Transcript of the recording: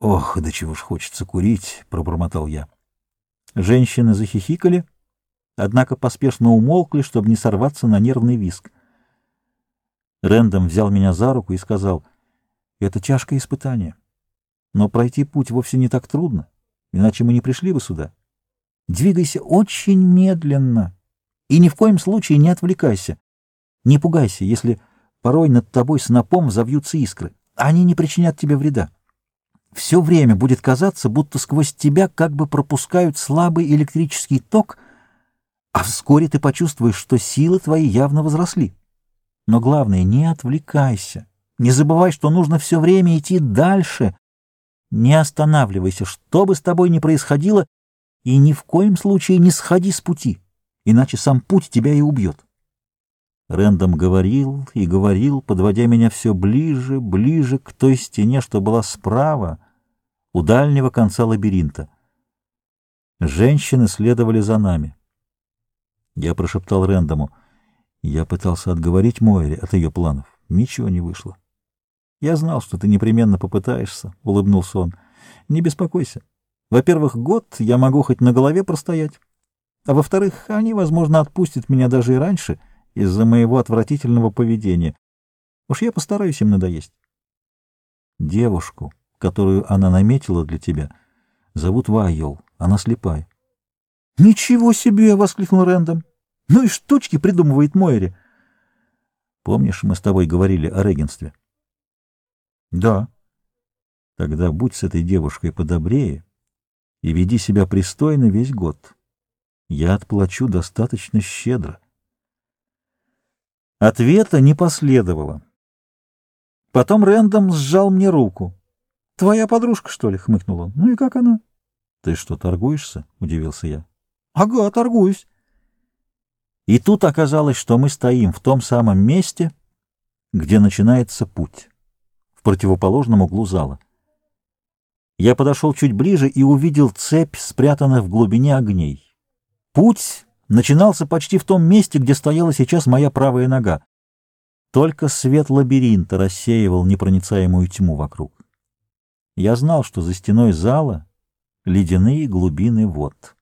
«Ох, да чего ж хочется курить!» — пробормотал я. Женщины захихикали, однако поспешно умолкли, чтобы не сорваться на нервный виск. Рэндом взял меня за руку и сказал, «Это тяжкое испытание, но пройти путь вовсе не так трудно, иначе мы не пришли бы сюда. Двигайся очень медленно и ни в коем случае не отвлекайся. Не пугайся, если порой над тобой снопом взовьются искры. Они не причинят тебе вреда. Все время будет казаться, будто сквозь тебя как бы пропускают слабый электрический ток, а вскоре ты почувствуешь, что силы твои явно возросли. Но главное, не отвлекайся. Не забывай, что нужно все время идти дальше. Не останавливайся, что бы с тобой ни происходило, и ни в коем случае не сходи с пути, иначе сам путь тебя и убьет. Рэндом говорил и говорил, подводя меня все ближе, ближе к той стене, что была справа, у дальнего конца лабиринта. Женщины следовали за нами. Я прошептал Рэндому. Я пытался отговорить Мойре от ее планов. Ничего не вышло. «Я знал, что ты непременно попытаешься», — улыбнулся он. «Не беспокойся. Во-первых, год я могу хоть на голове простоять, а во-вторых, они, возможно, отпустят меня даже и раньше» из-за моего отвратительного поведения. Уж я постараюсь им надоесть. Девушку, которую она наметила для тебя, зовут Вайол. Она слепая. — Ничего себе! — воскликнул Рэндом. — Ну и штучки придумывает Мойри. Помнишь, мы с тобой говорили о регенстве? — Да. Тогда будь с этой девушкой подобрее и веди себя пристойно весь год. Я отплачу достаточно щедро. — Ответа не последовало. Потом Рэндом сжал мне руку. «Твоя подружка, что ли?» — хмыкнул он. «Ну и как она?» «Ты что, торгуешься?» — удивился я. «Ага, торгуюсь». И тут оказалось, что мы стоим в том самом месте, где начинается путь, в противоположном углу зала. Я подошел чуть ближе и увидел цепь, спрятанных в глубине огней. Путь начинался почти в том месте, где стояла сейчас моя правая нога. Только свет лабиринта рассеивал непроницаемую тьму вокруг. Я знал, что за стеной зала ледяные глубины вод.